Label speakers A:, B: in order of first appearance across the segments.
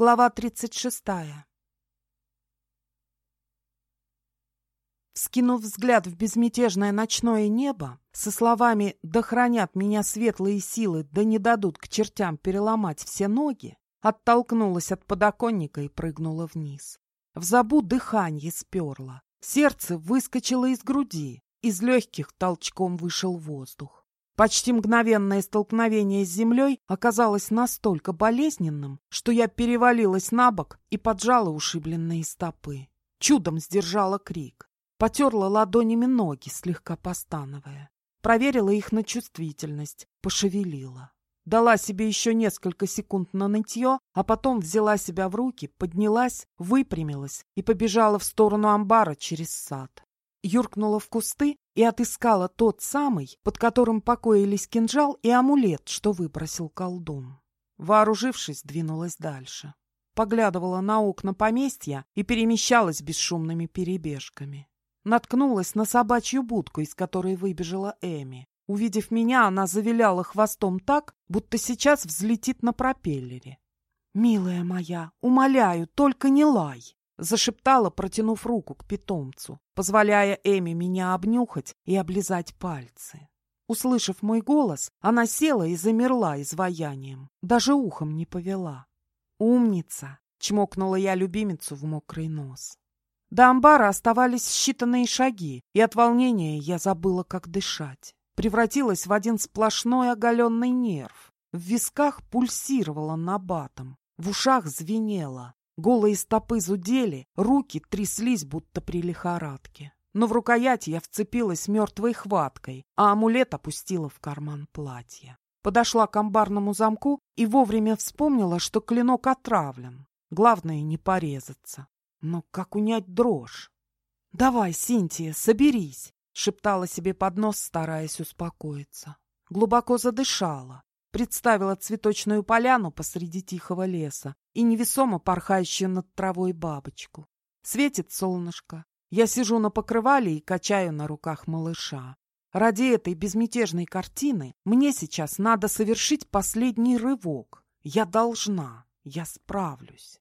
A: Глава 36. Скинув взгляд в безмятежное ночное небо, со словами «Да хранят меня светлые силы, да не дадут к чертям переломать все ноги», оттолкнулась от подоконника и прыгнула вниз. В забу дыхание сперло, сердце выскочило из груди, из легких толчком вышел воздух. Почти мгновенное столкновение с землей оказалось настолько болезненным, что я перевалилась на бок и поджала ушибленные стопы. Чудом сдержала крик. Потерла ладонями ноги, слегка постановая. Проверила их на чувствительность, пошевелила. Дала себе еще несколько секунд на нытье, а потом взяла себя в руки, поднялась, выпрямилась и побежала в сторону амбара через сад юркнула в кусты и отыскала тот самый, под которым покоились кинжал и амулет, что выбросил колдун. Вооружившись, двинулась дальше. Поглядывала на окна поместья и перемещалась бесшумными перебежками. Наткнулась на собачью будку, из которой выбежала Эми. Увидев меня, она завиляла хвостом так, будто сейчас взлетит на пропеллере. «Милая моя, умоляю, только не лай!» Зашептала, протянув руку к питомцу, позволяя Эми меня обнюхать и облизать пальцы. Услышав мой голос, она села и замерла изваянием, даже ухом не повела. «Умница!» — чмокнула я любимицу в мокрый нос. До амбара оставались считанные шаги, и от волнения я забыла, как дышать. Превратилась в один сплошной оголенный нерв. В висках пульсировала набатом, в ушах звенело, Голые стопы зудели, руки тряслись, будто при лихорадке. Но в рукоять я вцепилась мертвой хваткой, а амулет опустила в карман платья. Подошла к амбарному замку и вовремя вспомнила, что клинок отравлен. Главное не порезаться. Но как унять дрожь? «Давай, Синтия, соберись!» — шептала себе под нос, стараясь успокоиться. Глубоко задышала, представила цветочную поляну посреди тихого леса и невесомо порхающую над травой бабочку. Светит солнышко. Я сижу на покрывале и качаю на руках малыша. Ради этой безмятежной картины мне сейчас надо совершить последний рывок. Я должна, я справлюсь.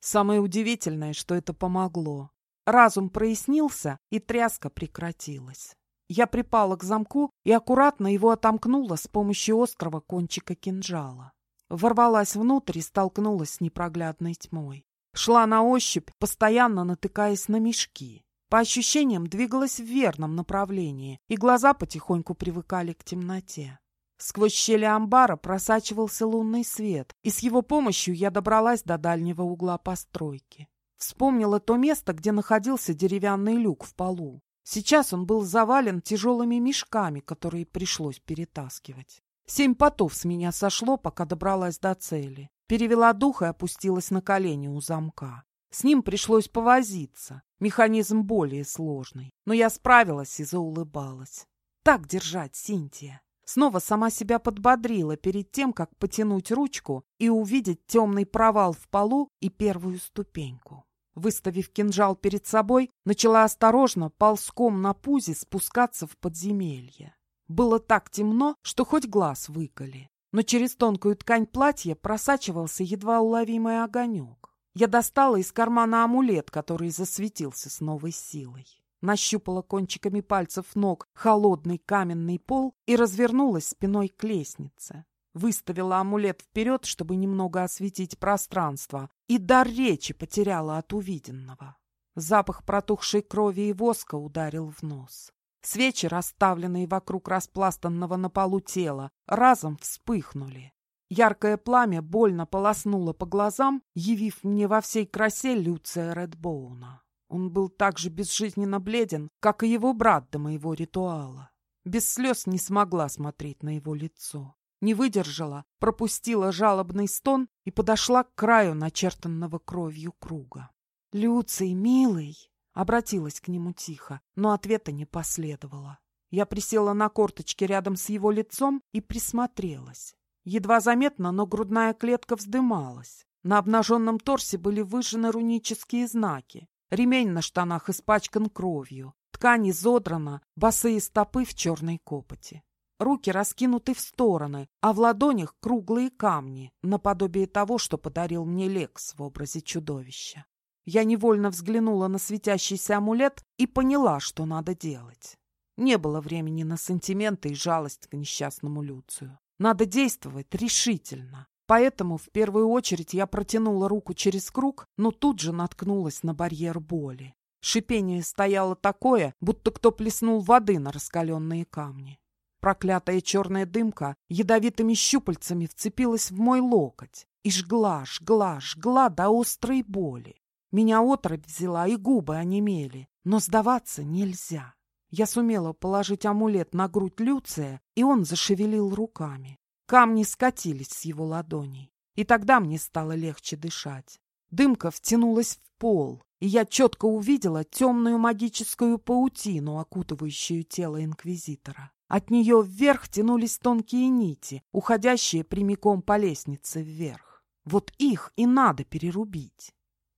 A: Самое удивительное, что это помогло. Разум прояснился, и тряска прекратилась. Я припала к замку и аккуратно его отомкнула с помощью острого кончика кинжала. Ворвалась внутрь и столкнулась с непроглядной тьмой. Шла на ощупь, постоянно натыкаясь на мешки. По ощущениям двигалась в верном направлении, и глаза потихоньку привыкали к темноте. Сквозь щели амбара просачивался лунный свет, и с его помощью я добралась до дальнего угла постройки. Вспомнила то место, где находился деревянный люк в полу. Сейчас он был завален тяжелыми мешками, которые пришлось перетаскивать. Семь потов с меня сошло, пока добралась до цели. Перевела дух и опустилась на колени у замка. С ним пришлось повозиться. Механизм более сложный. Но я справилась и заулыбалась. Так держать, Синтия. Снова сама себя подбодрила перед тем, как потянуть ручку и увидеть темный провал в полу и первую ступеньку. Выставив кинжал перед собой, начала осторожно, ползком на пузе спускаться в подземелье. Было так темно, что хоть глаз выколи. Но через тонкую ткань платья просачивался едва уловимый огонек. Я достала из кармана амулет, который засветился с новой силой. Нащупала кончиками пальцев ног холодный каменный пол и развернулась спиной к лестнице. Выставила амулет вперед, чтобы немного осветить пространство, и дар речи потеряла от увиденного. Запах протухшей крови и воска ударил в нос. Свечи, расставленные вокруг распластанного на полу тела, разом вспыхнули. Яркое пламя больно полоснуло по глазам, явив мне во всей красе Люция Редбоуна. Он был так же безжизненно бледен, как и его брат до моего ритуала. Без слез не смогла смотреть на его лицо не выдержала, пропустила жалобный стон и подошла к краю начертанного кровью круга. «Люций, милый!» — обратилась к нему тихо, но ответа не последовало. Я присела на корточки рядом с его лицом и присмотрелась. Едва заметно, но грудная клетка вздымалась. На обнаженном торсе были выжжены рунические знаки. Ремень на штанах испачкан кровью. Ткань изодрана, босые стопы в черной копоти. руки раскинуты в стороны, а в ладонях круглые камни, наподобие того, что подарил мне Лекс в образе чудовища. Я невольно взглянула на светящийся амулет и поняла, что надо делать. Не было времени на сантименты и жалость к несчастному Люцию. Надо действовать решительно. Поэтому в первую очередь я протянула руку через круг, но тут же наткнулась на барьер боли. Шипение стояло такое, будто кто плеснул воды на раскаленные камни. Проклятая черная дымка ядовитыми щупальцами вцепилась в мой локоть и жгла, жгла, жгла до острой боли. Меня отрыбь взяла, и губы онемели, но сдаваться нельзя. Я сумела положить амулет на грудь Люция, и он зашевелил руками. Камни скатились с его ладоней. И тогда мне стало легче дышать. Дымка втянулась в пол, и я четко увидела темную магическую паутину, окутывающую тело инквизитора. От нее вверх тянулись тонкие нити, уходящие прямиком по лестнице вверх. Вот их и надо перерубить.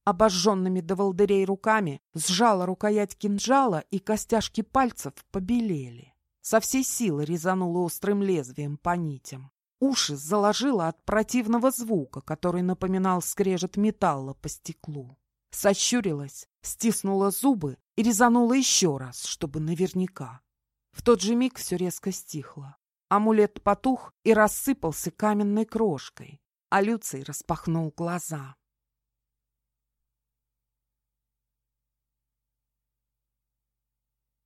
A: Обожженными до волдырей руками сжала рукоять кинжала, и костяшки пальцев побелели. Со всей силы резанула острым лезвием по нитям. Уши заложило от противного звука, который напоминал скрежет металла по стеклу. Сощурилась, стиснула зубы и резанула еще раз, чтобы наверняка. В тот же миг все резко стихло. Амулет потух и рассыпался каменной крошкой, а Люций распахнул глаза.